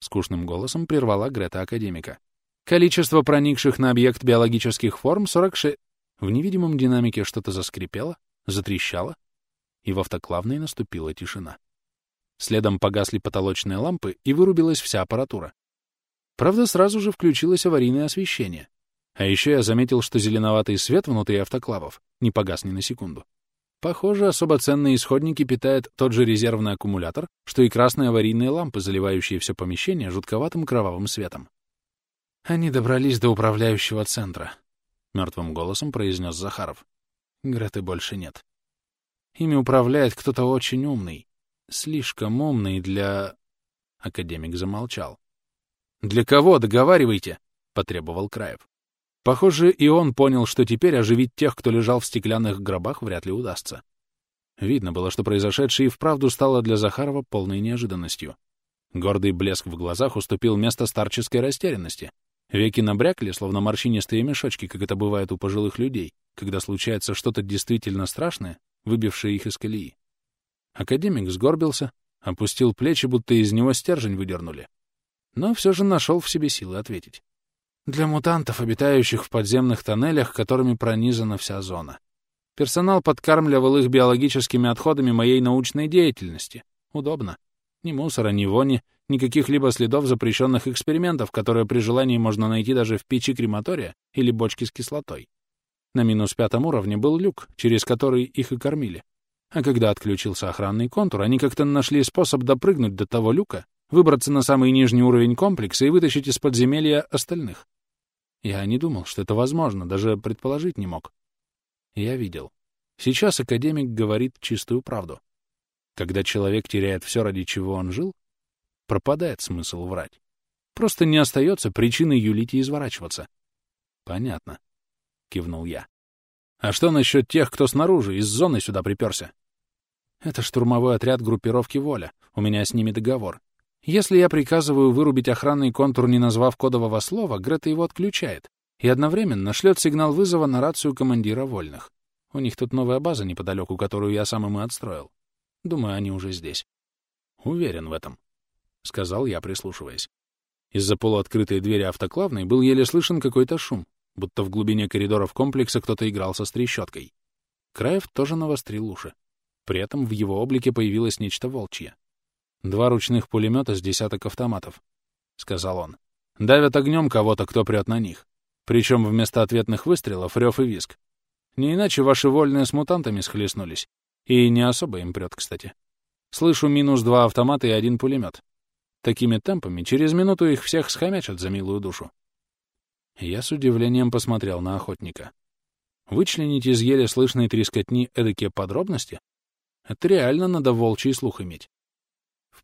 Скучным голосом прервала Грета академика. Количество проникших на объект биологических форм — 46... В невидимом динамике что-то заскрипело, затрещало, и в автоклавной наступила тишина. Следом погасли потолочные лампы, и вырубилась вся аппаратура. Правда, сразу же включилось аварийное освещение. А еще я заметил, что зеленоватый свет внутри автоклавов не погас ни на секунду. Похоже, особо ценные исходники питает тот же резервный аккумулятор, что и красные аварийные лампы, заливающие все помещение жутковатым кровавым светом. Они добрались до управляющего центра, — мертвым голосом произнес Захаров. Греты больше нет. Ими управляет кто-то очень умный. Слишком умный для... Академик замолчал. «Для кого? Договаривайте!» — потребовал Краев. Похоже, и он понял, что теперь оживить тех, кто лежал в стеклянных гробах, вряд ли удастся. Видно было, что произошедшее и вправду стало для Захарова полной неожиданностью. Гордый блеск в глазах уступил место старческой растерянности. Веки набрякли, словно морщинистые мешочки, как это бывает у пожилых людей, когда случается что-то действительно страшное, выбившее их из колеи. Академик сгорбился, опустил плечи, будто из него стержень выдернули. Но все же нашел в себе силы ответить. Для мутантов, обитающих в подземных тоннелях, которыми пронизана вся зона. Персонал подкармливал их биологическими отходами моей научной деятельности. Удобно. Ни мусора, ни вони, ни каких-либо следов запрещенных экспериментов, которые при желании можно найти даже в печи крематория или бочке с кислотой. На минус пятом уровне был люк, через который их и кормили. А когда отключился охранный контур, они как-то нашли способ допрыгнуть до того люка, выбраться на самый нижний уровень комплекса и вытащить из подземелья остальных. Я не думал, что это возможно, даже предположить не мог. Я видел. Сейчас академик говорит чистую правду. Когда человек теряет все, ради чего он жил, пропадает смысл врать. Просто не остается причины юлить и изворачиваться. Понятно, — кивнул я. А что насчет тех, кто снаружи, из зоны сюда приперся? Это штурмовой отряд группировки «Воля». У меня с ними договор. Если я приказываю вырубить охранный контур, не назвав кодового слова, Грета его отключает и одновременно шлет сигнал вызова на рацию командира вольных. У них тут новая база неподалеку, которую я сам им и отстроил. Думаю, они уже здесь. Уверен в этом, — сказал я, прислушиваясь. Из-за полуоткрытой двери автоклавной был еле слышен какой-то шум, будто в глубине коридоров комплекса кто-то играл со стрещоткой. Краев тоже навострил уши. При этом в его облике появилось нечто волчье. «Два ручных пулемета с десяток автоматов», — сказал он. «Давят огнем кого-то, кто прет на них. Причем вместо ответных выстрелов — рев и виск. Не иначе ваши вольные с мутантами схлестнулись. И не особо им прет, кстати. Слышу минус два автомата и один пулемет. Такими темпами через минуту их всех схомячат за милую душу. Я с удивлением посмотрел на охотника. Вычленить из еле слышной трескотни эдакие подробности — это реально надо волчий слух иметь.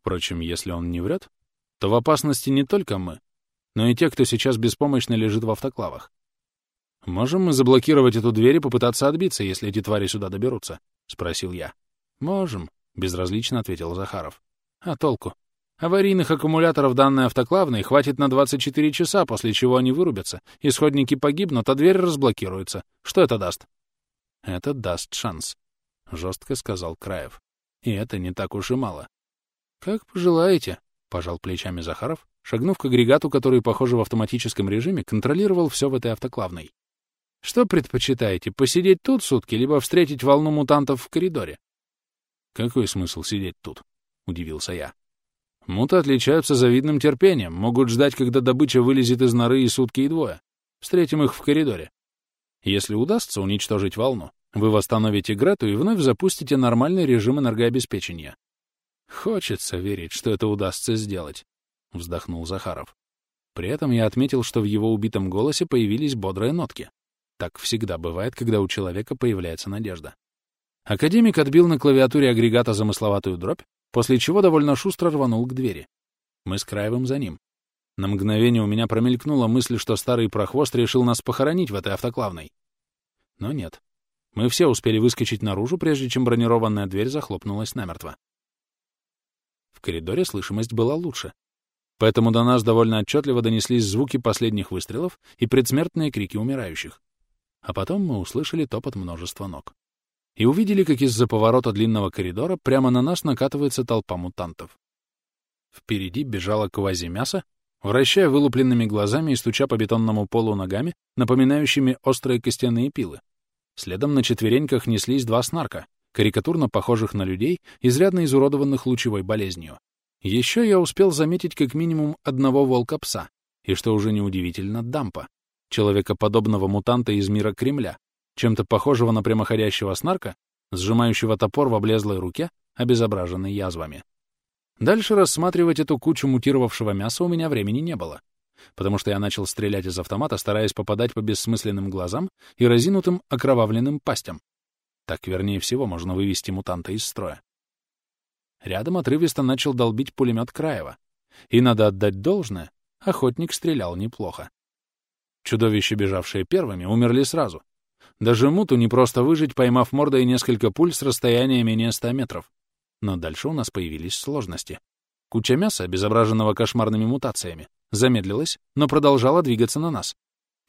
Впрочем, если он не врет, то в опасности не только мы, но и те, кто сейчас беспомощно лежит в автоклавах. Можем мы заблокировать эту дверь и попытаться отбиться, если эти твари сюда доберутся? — спросил я. Можем, — безразлично ответил Захаров. А толку? Аварийных аккумуляторов данной автоклавной хватит на 24 часа, после чего они вырубятся, исходники погибнут, а дверь разблокируется. Что это даст? Это даст шанс, — жестко сказал Краев. И это не так уж и мало. Как пожелаете, — пожал плечами Захаров, шагнув к агрегату, который, похоже, в автоматическом режиме контролировал все в этой автоклавной. Что предпочитаете, посидеть тут сутки, либо встретить волну мутантов в коридоре? Какой смысл сидеть тут? — удивился я. Муты отличаются завидным терпением, могут ждать, когда добыча вылезет из норы и сутки, и двое. Встретим их в коридоре. Если удастся уничтожить волну, вы восстановите Грету и вновь запустите нормальный режим энергообеспечения. Хочется верить, что это удастся сделать, — вздохнул Захаров. При этом я отметил, что в его убитом голосе появились бодрые нотки. Так всегда бывает, когда у человека появляется надежда. Академик отбил на клавиатуре агрегата замысловатую дробь, после чего довольно шустро рванул к двери. Мы с Краевым за ним. На мгновение у меня промелькнула мысль, что старый прохвост решил нас похоронить в этой автоклавной. Но нет. Мы все успели выскочить наружу, прежде чем бронированная дверь захлопнулась намертво. В коридоре слышимость была лучше. Поэтому до нас довольно отчетливо донеслись звуки последних выстрелов и предсмертные крики умирающих. А потом мы услышали топот множества ног и увидели, как из-за поворота длинного коридора прямо на нас накатывается толпа мутантов. Впереди бежала квази-мясо, вращая вылупленными глазами и стуча по бетонному полу ногами, напоминающими острые костяные пилы. Следом на четвереньках неслись два снарка, карикатурно похожих на людей, изрядно изуродованных лучевой болезнью. Еще я успел заметить как минимум одного волка-пса, и, что уже неудивительно, дампа, человекоподобного мутанта из мира Кремля, чем-то похожего на прямоходящего снарка, сжимающего топор в облезлой руке, обезображенной язвами. Дальше рассматривать эту кучу мутировавшего мяса у меня времени не было, потому что я начал стрелять из автомата, стараясь попадать по бессмысленным глазам и разинутым окровавленным пастям. Так, вернее всего, можно вывести мутанта из строя. Рядом отрывисто начал долбить пулемет Краева. И, надо отдать должное, охотник стрелял неплохо. Чудовища, бежавшие первыми, умерли сразу, даже муту не просто выжить, поймав мордой несколько пуль с расстояния менее 100 метров. Но дальше у нас появились сложности. Куча мяса, обезображенного кошмарными мутациями, замедлилась, но продолжала двигаться на нас.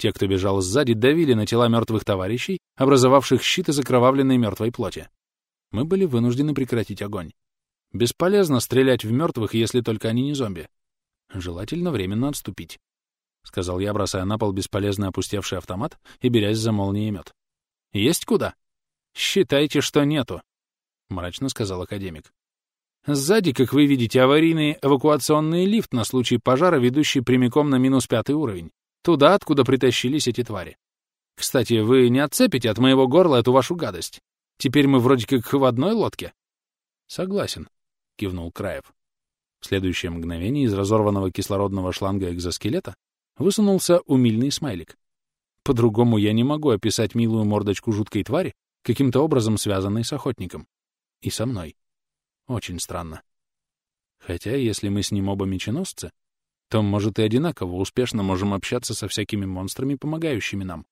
Те, кто бежал сзади, давили на тела мертвых товарищей, образовавших щит из окровавленной мертвой плоти. Мы были вынуждены прекратить огонь. Бесполезно стрелять в мертвых, если только они не зомби. Желательно временно отступить. — сказал я, бросая на пол бесполезный опустевший автомат и берясь за молниемет. Есть куда? Считайте, что нету, мрачно сказал академик. Сзади, как вы видите, аварийный эвакуационный лифт на случай пожара, ведущий прямиком на минус пятый уровень. Туда, откуда притащились эти твари. Кстати, вы не отцепите от моего горла эту вашу гадость. Теперь мы вроде как в одной лодке. Согласен, кивнул Краев. В следующее мгновение из разорванного кислородного шланга экзоскелета высунулся умильный смайлик. По-другому я не могу описать милую мордочку жуткой твари, каким-то образом связанной с охотником. И со мной. Очень странно. Хотя, если мы с ним оба меченосцы, то, может, и одинаково успешно можем общаться со всякими монстрами, помогающими нам.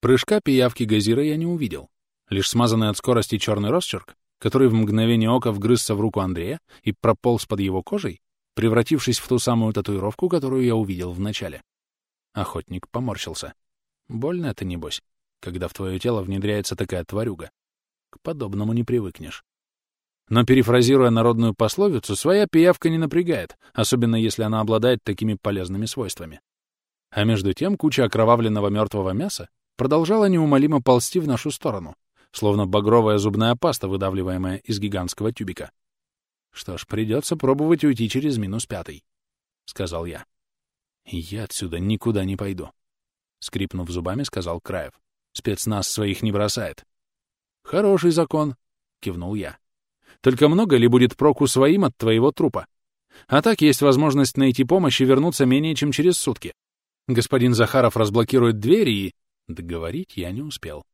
Прыжка пиявки Газира я не увидел. Лишь смазанный от скорости черный росчерк, который в мгновение ока вгрызся в руку Андрея и прополз под его кожей, превратившись в ту самую татуировку, которую я увидел в начале. Охотник поморщился. Больно это, небось, когда в твое тело внедряется такая тварюга. К подобному не привыкнешь. Но, перефразируя народную пословицу, своя пиявка не напрягает, особенно если она обладает такими полезными свойствами. А между тем куча окровавленного мертвого мяса продолжала неумолимо ползти в нашу сторону, словно багровая зубная паста, выдавливаемая из гигантского тюбика. Что ж, придется пробовать уйти через минус пятый, — сказал я. Я отсюда никуда не пойду, — скрипнув зубами, сказал Краев. Спецназ своих не бросает. Хороший закон, — кивнул я. Только много ли будет проку своим от твоего трупа? А так есть возможность найти помощь и вернуться менее чем через сутки. Господин Захаров разблокирует двери и... Договорить я не успел.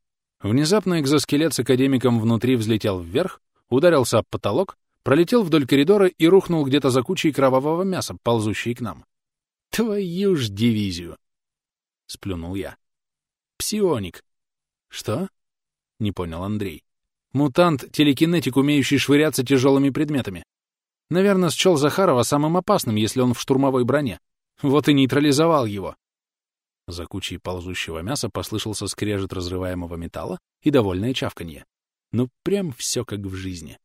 Внезапно экзоскелет с академиком внутри взлетел вверх, ударился об потолок пролетел вдоль коридора и рухнул где-то за кучей кровавого мяса, ползущей к нам. «Твою ж дивизию!» — сплюнул я. «Псионик». «Что?» — не понял Андрей. «Мутант-телекинетик, умеющий швыряться тяжелыми предметами. Наверное, счел Захарова самым опасным, если он в штурмовой броне. Вот и нейтрализовал его». За кучей ползущего мяса послышался скрежет разрываемого металла и довольное чавканье. Ну, прям все как в жизни.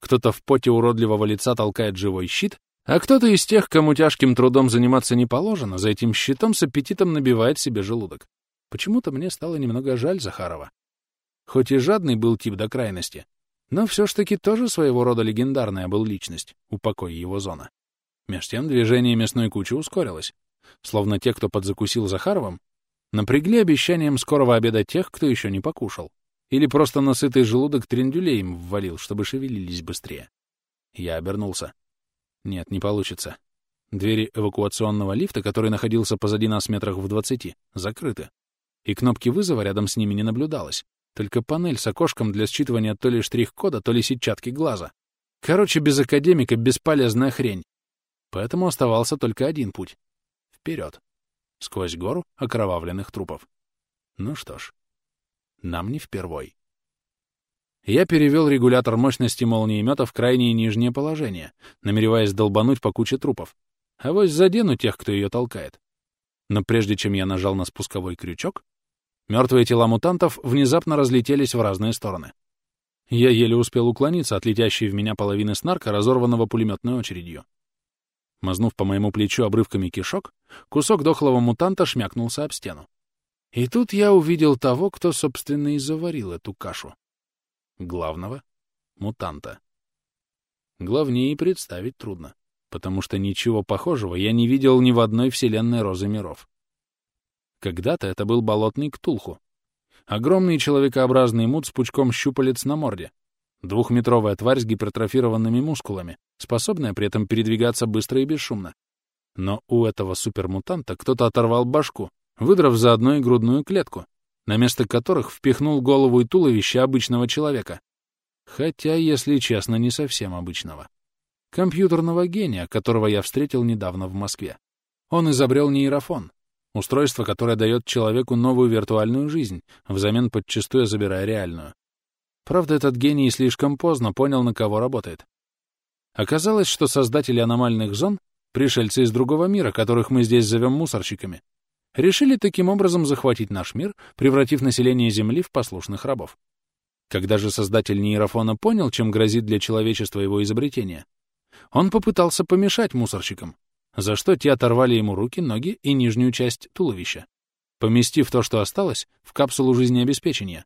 Кто-то в поте уродливого лица толкает живой щит, а кто-то из тех, кому тяжким трудом заниматься не положено, за этим щитом с аппетитом набивает себе желудок. Почему-то мне стало немного жаль Захарова. Хоть и жадный был тип до крайности, но все ж таки тоже своего рода легендарная был личность, упокой его зона. Меж тем движение мясной кучи ускорилось, словно те, кто подзакусил Захаровым, напрягли обещанием скорого обеда тех, кто еще не покушал. Или просто насытый желудок трендюлей им ввалил, чтобы шевелились быстрее. Я обернулся. Нет, не получится. Двери эвакуационного лифта, который находился позади нас метрах в двадцати, закрыты. И кнопки вызова рядом с ними не наблюдалось. Только панель с окошком для считывания то ли штрих-кода, то ли сетчатки глаза. Короче, без академика бесполезная хрень. Поэтому оставался только один путь. Вперед. Сквозь гору окровавленных трупов. Ну что ж, нам не впервой. Я перевел регулятор мощности молниемета в крайнее нижнее положение, намереваясь долбануть по куче трупов. А вось задену тех, кто ее толкает. Но прежде чем я нажал на спусковой крючок, мертвые тела мутантов внезапно разлетелись в разные стороны. Я еле успел уклониться от летящей в меня половины снарка, разорванного пулеметной очередью. Мазнув по моему плечу обрывками кишок, кусок дохлого мутанта шмякнулся об стену. И тут я увидел того, кто, собственно, и заварил эту кашу. Главного — мутанта. Главнее представить трудно, потому что ничего похожего я не видел ни в одной вселенной Розы миров. Когда-то это был болотный ктулху. Огромный человекообразный мут с пучком щупалец на морде. Двухметровая тварь с гипертрофированными мускулами, способная при этом передвигаться быстро и бесшумно. Но у этого супермутанта кто-то оторвал башку, выдрав заодно и грудную клетку, на место которых впихнул голову и туловище обычного человека. Хотя, если честно, не совсем обычного. Компьютерного гения, которого я встретил недавно в Москве. Он изобрел нейрофон, устройство, которое дает человеку новую виртуальную жизнь, взамен подчастую забирая реальную. Правда, этот гений слишком поздно понял, на кого работает. Оказалось, что создатели аномальных зон — пришельцы из другого мира, которых мы здесь зовем мусорщиками, решили таким образом захватить наш мир, превратив население Земли в послушных рабов. Когда же создатель нейрофона понял, чем грозит для человечества его изобретение, он попытался помешать мусорщикам, за что те оторвали ему руки, ноги и нижнюю часть туловища, поместив то, что осталось, в капсулу жизнеобеспечения.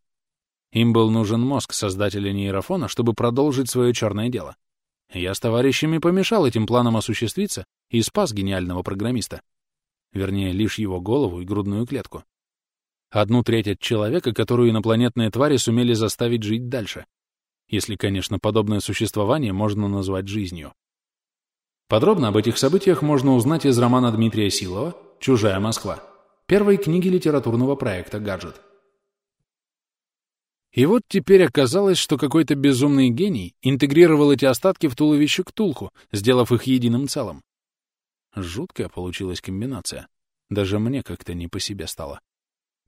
Им был нужен мозг создателя нейрофона, чтобы продолжить свое черное дело. Я с товарищами помешал этим планам осуществиться и спас гениального программиста вернее, лишь его голову и грудную клетку. Одну треть от человека, которую инопланетные твари сумели заставить жить дальше. Если, конечно, подобное существование можно назвать жизнью. Подробно об этих событиях можно узнать из романа Дмитрия Силова «Чужая Москва», первой книги литературного проекта «Гаджет». И вот теперь оказалось, что какой-то безумный гений интегрировал эти остатки в туловище Ктулху, сделав их единым целым. Жуткая получилась комбинация. Даже мне как-то не по себе стало.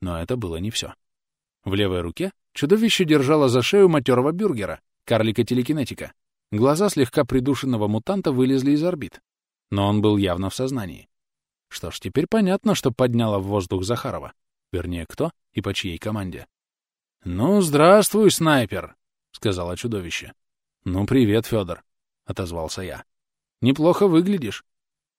Но это было не все. В левой руке чудовище держало за шею матерого бюргера, карлика-телекинетика. Глаза слегка придушенного мутанта вылезли из орбит, но он был явно в сознании. Что ж, теперь понятно, что подняло в воздух Захарова. Вернее, кто и по чьей команде. «Ну, здравствуй, снайпер!» — сказала чудовище. «Ну, привет, Федор, отозвался я. «Неплохо выглядишь».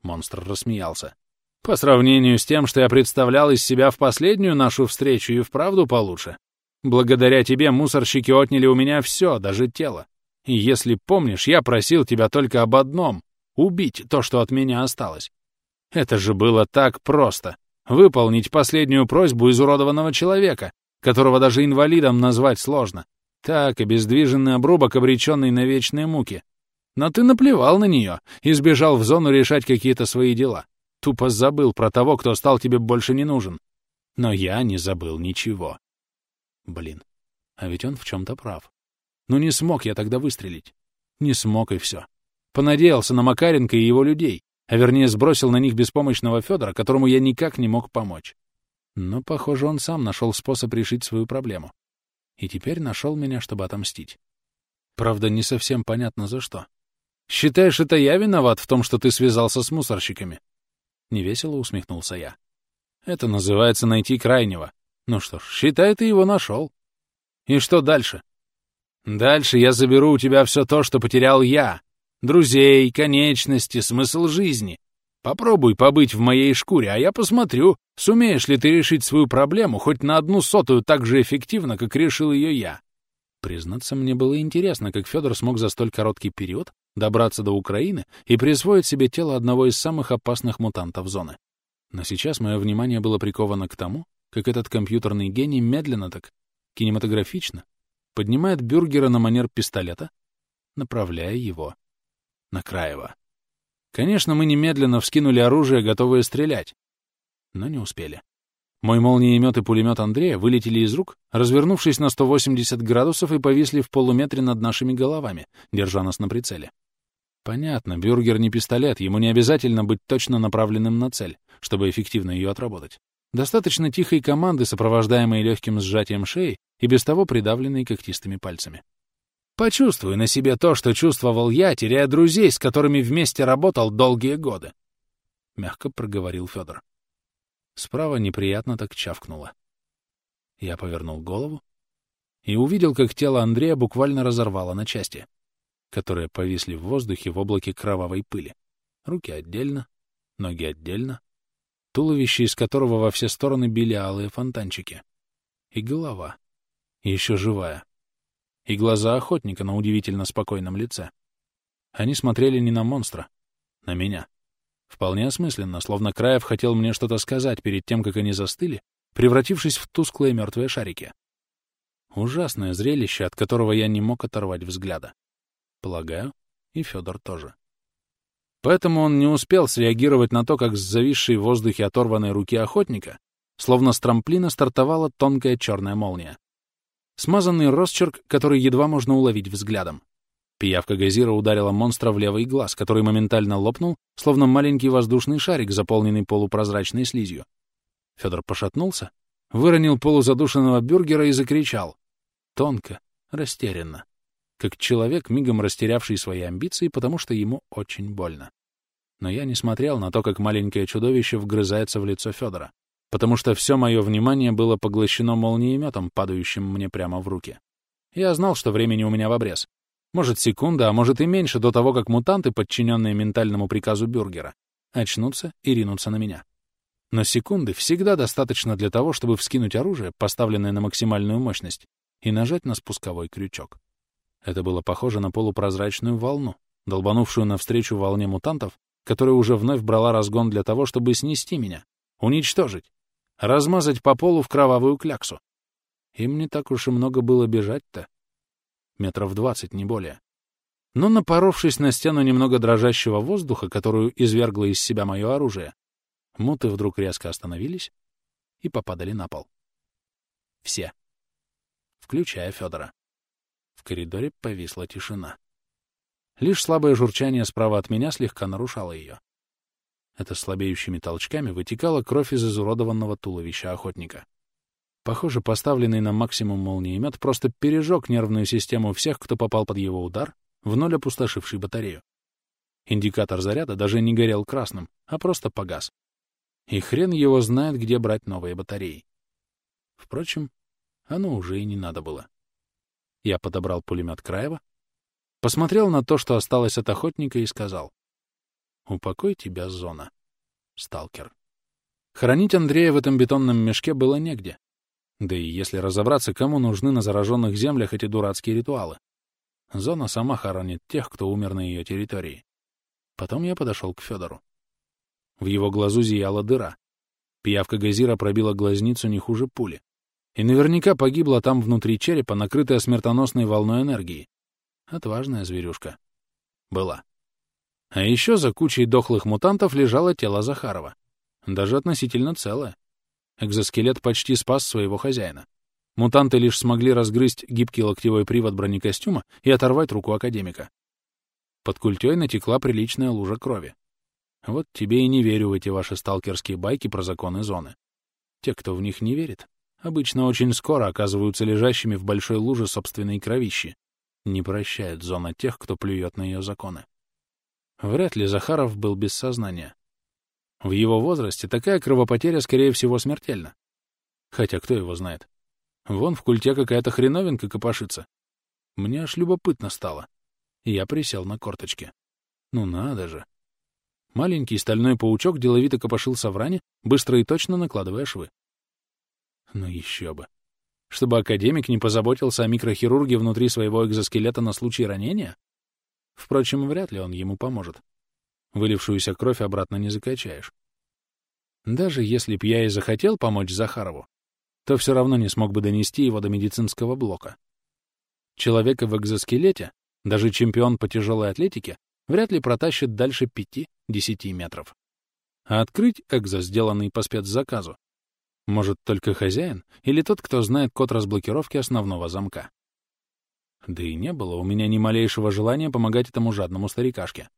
Монстр рассмеялся. «По сравнению с тем, что я представлял из себя в последнюю нашу встречу, и вправду получше. Благодаря тебе мусорщики отняли у меня все, даже тело. И если помнишь, я просил тебя только об одном — убить то, что от меня осталось. Это же было так просто — выполнить последнюю просьбу изуродованного человека, которого даже инвалидом назвать сложно. Так, обездвиженный обрубок, обреченный на вечные муки. Но ты наплевал на нее и сбежал в зону решать какие-то свои дела. Тупо забыл про того, кто стал тебе больше не нужен. Но я не забыл ничего. Блин, а ведь он в чем-то прав. Ну не смог я тогда выстрелить. Не смог и все. Понадеялся на Макаренко и его людей, а вернее сбросил на них беспомощного Федора, которому я никак не мог помочь. Но, похоже, он сам нашел способ решить свою проблему. И теперь нашел меня, чтобы отомстить. Правда, не совсем понятно за что. «Считаешь, это я виноват в том, что ты связался с мусорщиками?» Невесело усмехнулся я. «Это называется найти крайнего. Ну что ж, считай, ты его нашел. И что дальше?» «Дальше я заберу у тебя все то, что потерял я. Друзей, конечности, смысл жизни. Попробуй побыть в моей шкуре, а я посмотрю, сумеешь ли ты решить свою проблему хоть на одну сотую так же эффективно, как решил ее я. Признаться, мне было интересно, как Федор смог за столь короткий период добраться до Украины и присвоить себе тело одного из самых опасных мутантов зоны. Но сейчас мое внимание было приковано к тому, как этот компьютерный гений медленно так, кинематографично, поднимает бюргера на манер пистолета, направляя его на Краева. Конечно, мы немедленно вскинули оружие, готовые стрелять, но не успели. Мой молниемет и пулемет Андрея вылетели из рук, развернувшись на 180 градусов и повисли в полуметре над нашими головами, держа нас на прицеле. Понятно, бюргер не пистолет, ему не обязательно быть точно направленным на цель, чтобы эффективно ее отработать. Достаточно тихой команды, сопровождаемой легким сжатием шеи и без того придавленной когтистыми пальцами. Почувствуй на себе то, что чувствовал я, теряя друзей, с которыми вместе работал долгие годы. Мягко проговорил Федор. Справа неприятно так чавкнуло. Я повернул голову и увидел, как тело Андрея буквально разорвало на части, которые повисли в воздухе в облаке кровавой пыли. Руки отдельно, ноги отдельно, туловище из которого во все стороны били алые фонтанчики. И голова, еще живая. И глаза охотника на удивительно спокойном лице. Они смотрели не на монстра, на меня. Вполне осмысленно, словно Краев хотел мне что-то сказать перед тем, как они застыли, превратившись в тусклые мертвые шарики. Ужасное зрелище, от которого я не мог оторвать взгляда. Полагаю, и Федор тоже. Поэтому он не успел среагировать на то, как с зависшей в воздухе оторванной руки охотника, словно с трамплина стартовала тонкая черная молния. Смазанный росчерк, который едва можно уловить взглядом. Пиявка Газира ударила монстра в левый глаз, который моментально лопнул, словно маленький воздушный шарик, заполненный полупрозрачной слизью. Федор пошатнулся, выронил полузадушенного бюргера и закричал. Тонко, растерянно. Как человек, мигом растерявший свои амбиции, потому что ему очень больно. Но я не смотрел на то, как маленькое чудовище вгрызается в лицо Федора, потому что все мое внимание было поглощено молниеметом, падающим мне прямо в руки. Я знал, что времени у меня в обрез. Может, секунда, а может и меньше до того, как мутанты, подчиненные ментальному приказу Бюргера, очнутся и ринутся на меня. Но секунды всегда достаточно для того, чтобы вскинуть оружие, поставленное на максимальную мощность, и нажать на спусковой крючок. Это было похоже на полупрозрачную волну, долбанувшую навстречу волне мутантов, которая уже вновь брала разгон для того, чтобы снести меня, уничтожить, размазать по полу в кровавую кляксу. Им не так уж и много было бежать-то метров двадцать, не более. Но, напоровшись на стену немного дрожащего воздуха, которую извергло из себя мое оружие, муты вдруг резко остановились и попадали на пол. Все. Включая Федора. В коридоре повисла тишина. Лишь слабое журчание справа от меня слегка нарушало ее. Это слабеющими толчками вытекала кровь из изуродованного туловища охотника. Похоже, поставленный на максимум молниемет просто пережег нервную систему всех, кто попал под его удар, в ноль опустошивший батарею. Индикатор заряда даже не горел красным, а просто погас. И хрен его знает, где брать новые батареи. Впрочем, оно уже и не надо было. Я подобрал пулемет Краева, посмотрел на то, что осталось от охотника, и сказал. «Упокой тебя, зона, сталкер». Хранить Андрея в этом бетонном мешке было негде. Да и если разобраться, кому нужны на зараженных землях эти дурацкие ритуалы? Зона сама хоронит тех, кто умер на ее территории. Потом я подошел к Федору. В его глазу зияла дыра. Пиявка газира пробила глазницу не хуже пули. И наверняка погибла там внутри черепа, накрытая смертоносной волной энергии. Отважная зверюшка. Была. А еще за кучей дохлых мутантов лежало тело Захарова. Даже относительно целое. Экзоскелет почти спас своего хозяина. Мутанты лишь смогли разгрызть гибкий локтевой привод бронекостюма и оторвать руку академика. Под культей натекла приличная лужа крови. Вот тебе и не верю в эти ваши сталкерские байки про законы зоны. Те, кто в них не верит, обычно очень скоро оказываются лежащими в большой луже собственной кровищи. Не прощает зона тех, кто плюет на ее законы. Вряд ли Захаров был без сознания. В его возрасте такая кровопотеря, скорее всего, смертельна. Хотя кто его знает? Вон в культе какая-то хреновинка копошится. Мне аж любопытно стало. Я присел на корточки. Ну надо же. Маленький стальной паучок деловито копошился в ране, быстро и точно накладывая швы. Ну еще бы. Чтобы академик не позаботился о микрохирурге внутри своего экзоскелета на случай ранения? Впрочем, вряд ли он ему поможет. Вылившуюся кровь обратно не закачаешь. Даже если б я и захотел помочь Захарову, то все равно не смог бы донести его до медицинского блока. Человека в экзоскелете, даже чемпион по тяжелой атлетике, вряд ли протащит дальше 5-10 метров. А открыть экзо, сделанный по спецзаказу, может только хозяин или тот, кто знает код разблокировки основного замка. Да и не было у меня ни малейшего желания помогать этому жадному старикашке.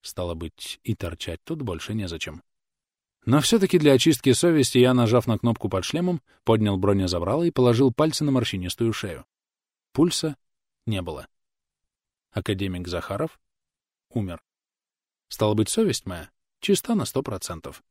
Стало быть, и торчать тут больше незачем. Но все-таки для очистки совести я, нажав на кнопку под шлемом, поднял бронезабрало и положил пальцы на морщинистую шею. Пульса не было. Академик Захаров умер. Стало быть, совесть моя чиста на сто процентов.